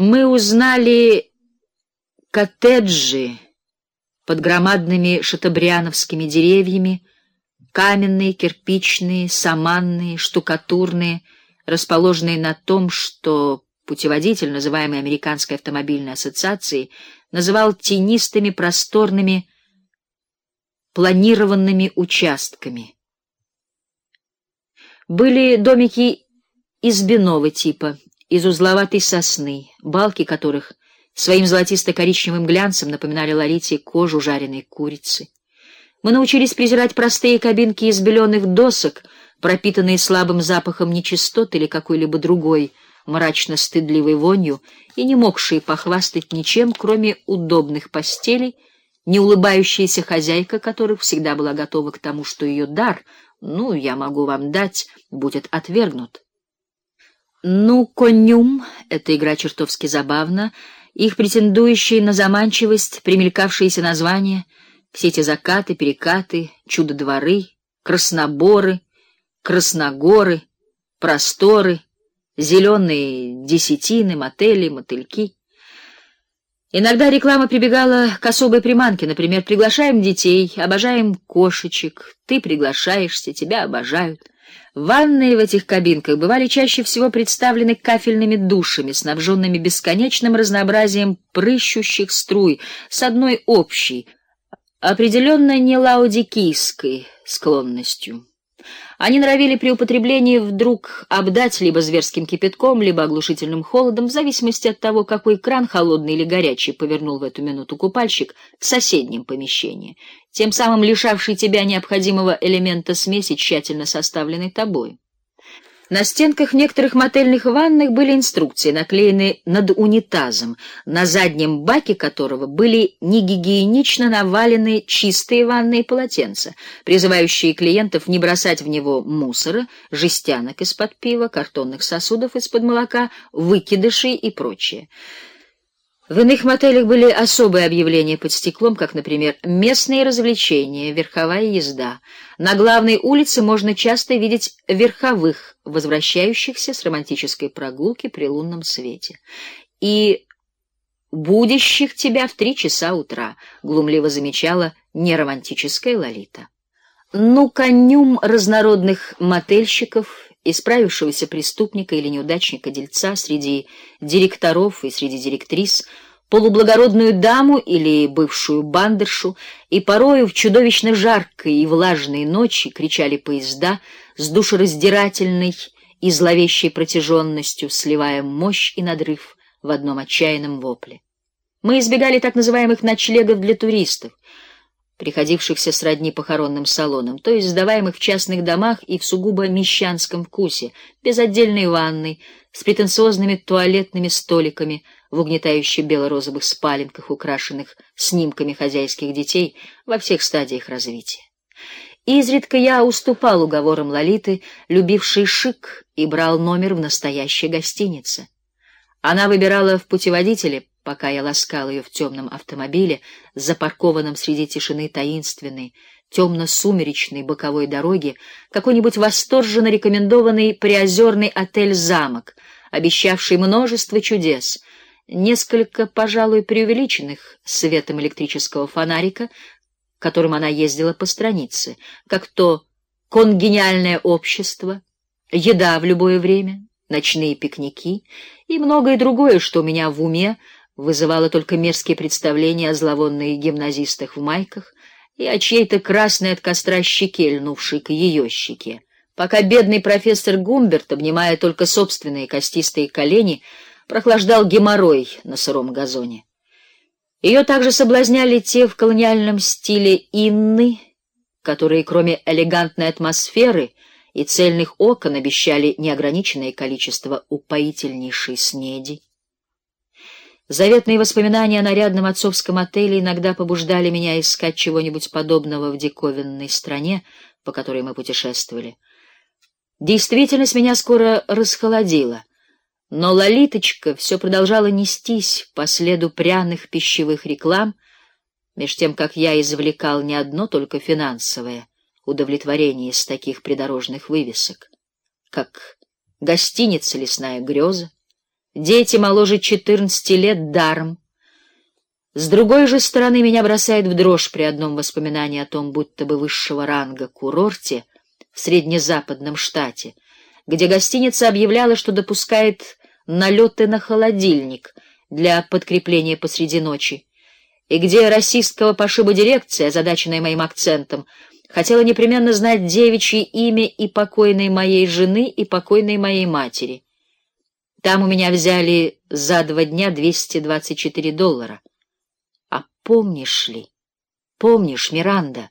Мы узнали коттеджи под громадными шатабриановскими деревьями, каменные, кирпичные, саманные, штукатурные, расположенные на том, что путеводитель, называемый Американской автомобильной ассоциацией, называл тенистыми, просторными, планированными участками. Были домики избиного типа, из узловатой сосны, балки которых своим золотисто-коричневым глянцем напоминали Лолите кожу жареной курицы. Мы научились презирать простые кабинки из беленых досок, пропитанные слабым запахом нечистот или какой-либо другой мрачно-стыдливой вонью, и не могшие похвастать ничем, кроме удобных постелей, не улыбающаяся хозяйка которых всегда была готова к тому, что ее дар, ну, я могу вам дать, будет отвергнут. Ну, конюм — эта игра чертовски забавна, их претендующие на заманчивость, примелькавшиеся названия, все эти закаты, перекаты, чудо-дворы, красноборы, красногоры, просторы, зеленые десятины, мотели, мотыльки. Иногда реклама прибегала к особой приманке, например, приглашаем детей, обожаем кошечек, ты приглашаешься, тебя обожают. Ванные в этих кабинках бывали чаще всего представлены кафельными душами, снабженными бесконечным разнообразием прыщущих струй, с одной общей, определенно не лаудикийской склонностью. Они норовили при употреблении вдруг обдать либо зверским кипятком, либо оглушительным холодом, в зависимости от того, какой кран, холодный или горячий, повернул в эту минуту купальщик в соседнем помещении, тем самым лишавший тебя необходимого элемента смеси, тщательно составленной тобой. На стенках некоторых мотельных ванных были инструкции, наклеенные над унитазом, на заднем баке которого были негигиенично навалены чистые ванные полотенца, призывающие клиентов не бросать в него мусора, жестянок из-под пива, картонных сосудов из-под молока, выкидышей и прочее. В иных мотелях были особые объявления под стеклом, как, например, местные развлечения, верховая езда. На главной улице можно часто видеть верховых, возвращающихся с романтической прогулки при лунном свете. И будущих тебя в три часа утра, глумливо замечала неромантическая Лолита. Ну, конюм разнородных мотельщиков исправившегося преступника или неудачника-дельца среди директоров и среди директрис, полублагородную даму или бывшую бандершу, и порою в чудовищно жаркой и влажной ночи кричали поезда с душераздирательной и зловещей протяженностью, сливая мощь и надрыв в одном отчаянном вопле. Мы избегали так называемых ночлегов для туристов, приходившихся сродни похоронным салонам, то есть сдаваемых в частных домах и в сугубо мещанском вкусе, без отдельной ванной, с претенциозными туалетными столиками в угнетающе бело-розовых спаленках, украшенных снимками хозяйских детей во всех стадиях развития. Изредка я уступал уговорам Лолиты, любившей шик, и брал номер в настоящей гостинице. Она выбирала в путеводителе пока я ласкал ее в темном автомобиле, запаркованном среди тишины таинственной, темно-сумеречной боковой дороги, какой-нибудь восторженно рекомендованный приозерный отель-замок, обещавший множество чудес, несколько, пожалуй, преувеличенных светом электрического фонарика, которым она ездила по странице, как то конгениальное общество, еда в любое время, ночные пикники и многое другое, что у меня в уме вызывало только мерзкие представления о зловонных гимназистах в майках и о чьей-то красной от костра щеке, льнувшей к ее щеке, пока бедный профессор Гумберт, обнимая только собственные костистые колени, прохлаждал геморрой на сыром газоне. Ее также соблазняли те в колониальном стиле инны, которые, кроме элегантной атмосферы и цельных окон, обещали неограниченное количество упоительнейшей снеди. Заветные воспоминания о нарядном отцовском отеле иногда побуждали меня искать чего-нибудь подобного в диковинной стране, по которой мы путешествовали. Действительность меня скоро расхолодила, но Лолиточка все продолжала нестись по следу пряных пищевых реклам, меж тем как я извлекал не одно только финансовое удовлетворение из таких придорожных вывесок, как гостиница «Лесная греза», Дети моложе четырнадцати лет даром. С другой же стороны, меня бросает в дрожь при одном воспоминании о том, будто бы высшего ранга курорте в среднезападном штате, где гостиница объявляла, что допускает налеты на холодильник для подкрепления посреди ночи, и где расистского пошиба дирекция, озадаченная моим акцентом, хотела непременно знать девичье имя и покойной моей жены, и покойной моей матери. Там у меня взяли за два дня 224 доллара. А помнишь ли, помнишь, Миранда,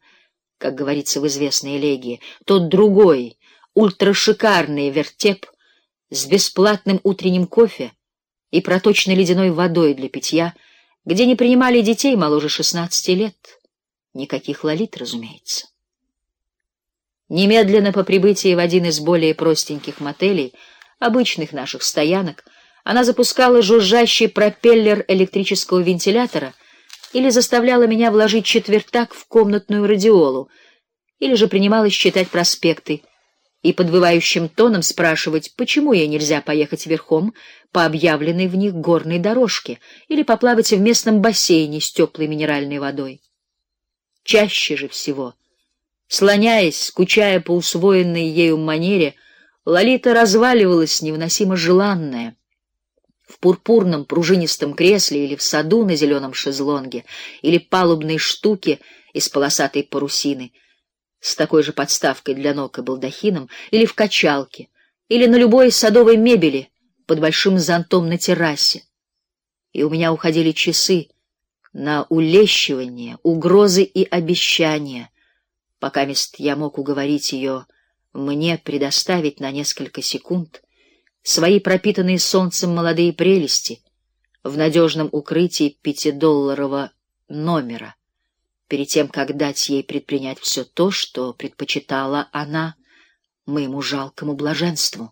как говорится в известной элегии, тот другой, ультрашикарный вертеп с бесплатным утренним кофе и проточной ледяной водой для питья, где не принимали детей моложе шестнадцати лет. Никаких лолит, разумеется. Немедленно по прибытии в один из более простеньких мотелей, обычных наших стоянок, она запускала жужжащий пропеллер электрического вентилятора или заставляла меня вложить четвертак в комнатную радиолу, или же принималась читать проспекты и подвывающим тоном спрашивать, почему ей нельзя поехать верхом по объявленной в них горной дорожке или поплавать в местном бассейне с теплой минеральной водой. Чаще же всего, слоняясь, скучая по усвоенной ею манере, Лолита разваливалась невыносимо желанная в пурпурном пружинистом кресле или в саду на зеленом шезлонге или палубной штуке из полосатой парусины — с такой же подставкой для ног и балдахином, или в качалке, или на любой садовой мебели под большим зонтом на террасе. И у меня уходили часы на улещивание, угрозы и обещания, пока мест я мог уговорить ее мне предоставить на несколько секунд свои пропитанные солнцем молодые прелести в надежном укрытии пятидолларового номера перед тем, как дать ей предпринять все то, что предпочитала она моему жалкому блаженству.